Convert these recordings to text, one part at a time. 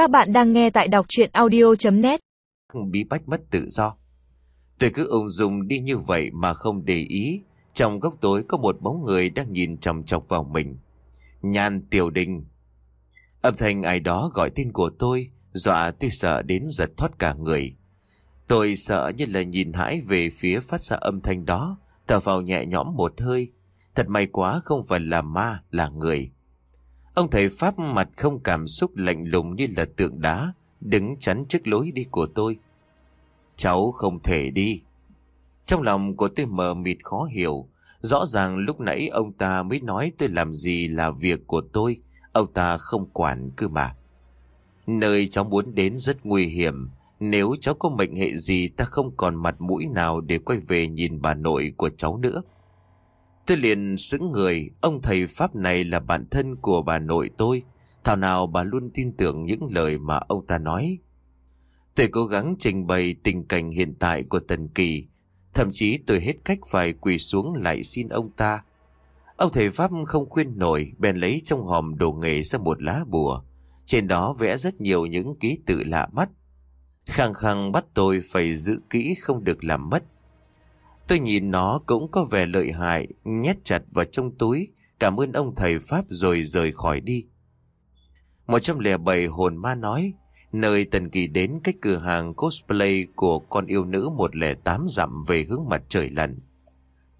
Các bạn đang nghe tại đọc chuyện audio.net Bí bách mất tự do. Tôi cứ ung dung đi như vậy mà không để ý. Trong góc tối có một bóng người đang nhìn chầm chọc vào mình. Nhan Tiểu Đình. Âm thanh ai đó gọi tên của tôi, Dọa tôi sợ đến giật thoát cả người. Tôi sợ như là nhìn hãi về phía phát ra âm thanh đó. Thở vào nhẹ nhõm một hơi. Thật may quá không phải là ma, là người. Ông thầy Pháp mặt không cảm xúc lạnh lùng như là tượng đá, Đứng chắn trước lối đi của tôi. Cháu không thể đi. Trong lòng của tôi mờ mịt khó hiểu. Rõ ràng lúc nãy ông ta mới nói tôi làm gì là việc của tôi. Ông ta không quản cơ mà. Nơi cháu muốn đến rất nguy hiểm. Nếu cháu có mệnh hệ gì ta không còn mặt mũi nào để quay về nhìn bà nội của cháu nữa. Tôi liền sững người, Ông thầy Pháp này là bạn thân của bà nội tôi. Thảo nào bà luôn tin tưởng những lời mà ông ta nói. Tôi cố gắng trình bày tình cảnh hiện tại của Tần Kỳ. Thậm chí tôi hết cách phải quỳ xuống lại xin ông ta. Ông thầy Pháp không khuyên nổi, Bèn lấy trong hòm đồ nghề ra một lá bùa. Trên đó vẽ rất nhiều những ký tự lạ mắt. Khăng khăng bắt tôi phải giữ kỹ không được làm mất. Tôi nhìn nó cũng có vẻ lợi hại, Nhét chặt vào trong túi Cảm ơn ông thầy Pháp rồi rời khỏi đi 107 hồn ma nói, Nơi Tần Kỳ đến cách cửa hàng cosplay của con yêu nữ 108 dặm về hướng mặt trời lặn.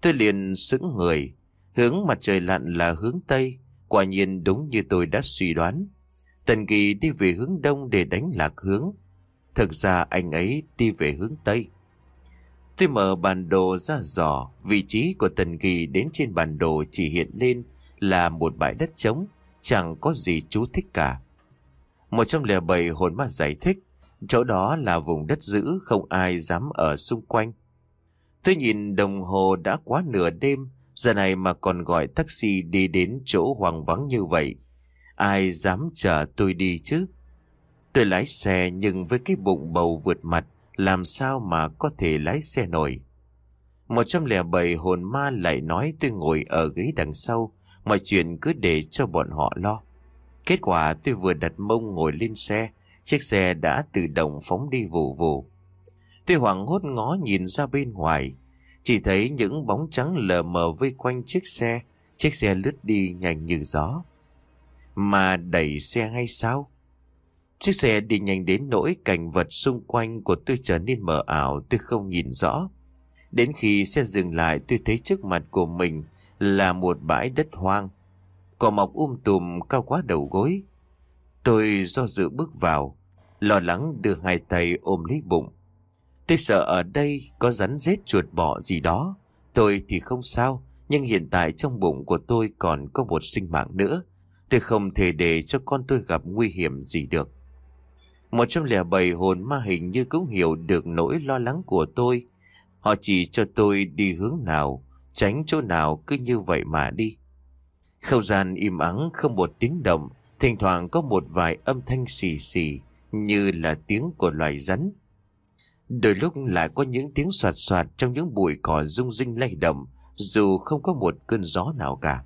Tôi liền sững người. Hướng mặt trời lặn là hướng Tây. Quả nhiên đúng như tôi đã suy đoán. Tần Kỳ đi về hướng Đông để đánh lạc hướng. Thực ra anh ấy đi về hướng Tây. Tôi mở bản đồ ra dò. Vị trí của Tần Kỳ đến trên bản đồ chỉ hiện lên là một bãi đất trống. Chẳng có gì chú thích cả. 107 hồn ma giải thích, chỗ đó là vùng đất giữ không ai dám ở xung quanh. Tôi nhìn đồng hồ đã quá nửa đêm, giờ này mà còn gọi taxi đi đến chỗ hoang vắng như vậy. Ai dám chờ tôi đi chứ? Tôi lái xe nhưng với cái bụng bầu vượt mặt, làm sao mà có thể lái xe nổi? 107 hồn ma lại nói tôi ngồi ở ghế đằng sau, mọi chuyện cứ để cho bọn họ lo. Kết quả tôi vừa đặt mông ngồi lên xe, chiếc xe đã tự động phóng đi vù vù. Tôi hoảng hốt ngó nhìn ra bên ngoài, chỉ thấy những bóng trắng lờ mờ vây quanh chiếc xe, chiếc xe lướt đi nhanh như gió. Mà đẩy xe hay sao? Chiếc xe đi nhanh đến nỗi cảnh vật xung quanh của tôi trở nên mờ ảo tôi không nhìn rõ. Đến khi xe dừng lại tôi thấy trước mặt của mình là một bãi đất hoang. Cỏ mọc um tùm cao quá đầu gối. Tôi do dự bước vào, lo lắng đưa hai tay ôm lấy bụng. Tôi sợ ở đây có rắn rết chuột bọ gì đó. Tôi thì không sao, nhưng hiện tại trong bụng của tôi còn có một sinh mạng nữa. Tôi không thể để cho con tôi gặp nguy hiểm gì được. Một trong lẻ bảy hồn ma hình như cũng hiểu được nỗi lo lắng của tôi. Họ chỉ cho tôi đi hướng nào, tránh chỗ nào cứ như vậy mà đi. Không gian im ắng không một tiếng động, thỉnh thoảng có một vài âm thanh xì xì như là tiếng của loài rắn. Đôi lúc lại có những tiếng soạt soạt trong những bụi cỏ rung rinh lay động dù không có một cơn gió nào cả.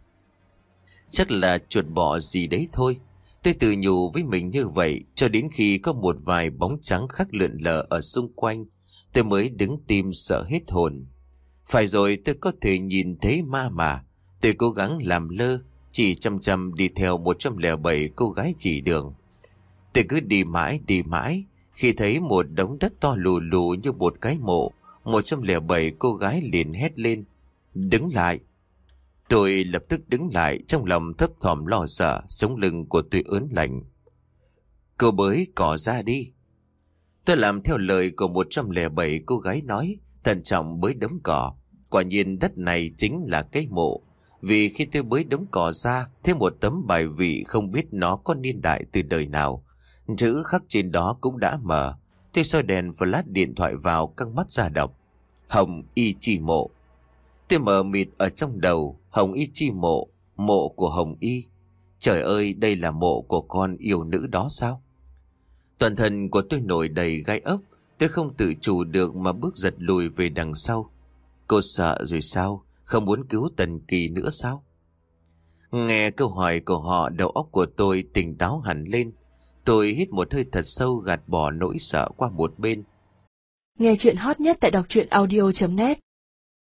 Chắc là chuột bọ gì đấy thôi. Tôi tự nhủ với mình như vậy cho đến khi có một vài bóng trắng khác lượn lờ ở xung quanh tôi mới đứng tim sợ hết hồn. Phải rồi tôi có thể nhìn thấy ma mà Tôi cố gắng làm lơ, chỉ chăm chăm đi theo 107 cô gái chỉ đường. Tôi cứ đi mãi đi mãi, khi thấy một đống đất to lù lù như một cái mộ, 107 cô gái liền hét lên. Đứng lại! Tôi lập tức đứng lại trong lòng thấp thỏm lo sợ, sống lưng của tôi ớn lạnh. Cô bới cỏ ra đi. Tôi làm theo lời của 107 cô gái nói, thận trọng bới đống cỏ. Quả nhiên đất này chính là cái mộ vì khi tôi bới đống cỏ ra, thêm một tấm bài vị không biết nó có niên đại từ đời nào. Chữ khắc trên đó cũng đã mở. Tôi soi đèn flash điện thoại vào căng mắt ra đọc. Hồng Y Chi Mộ. Tôi mở mịt ở trong đầu, Hồng Y Chi Mộ, mộ của Hồng Y. Trời ơi, đây là mộ của con yêu nữ đó sao? Toàn thân của tôi nổi đầy gai ốc, tôi không tự chủ được mà bước giật lùi về đằng sau. Cô sợ rồi sao? Không muốn cứu Tần Kỳ nữa sao? Nghe câu hỏi của họ đầu óc của tôi tỉnh táo hẳn lên. Tôi hít một hơi thật sâu gạt bỏ nỗi sợ qua một bên. Nghe chuyện hot nhất tại đọc truyện audio.net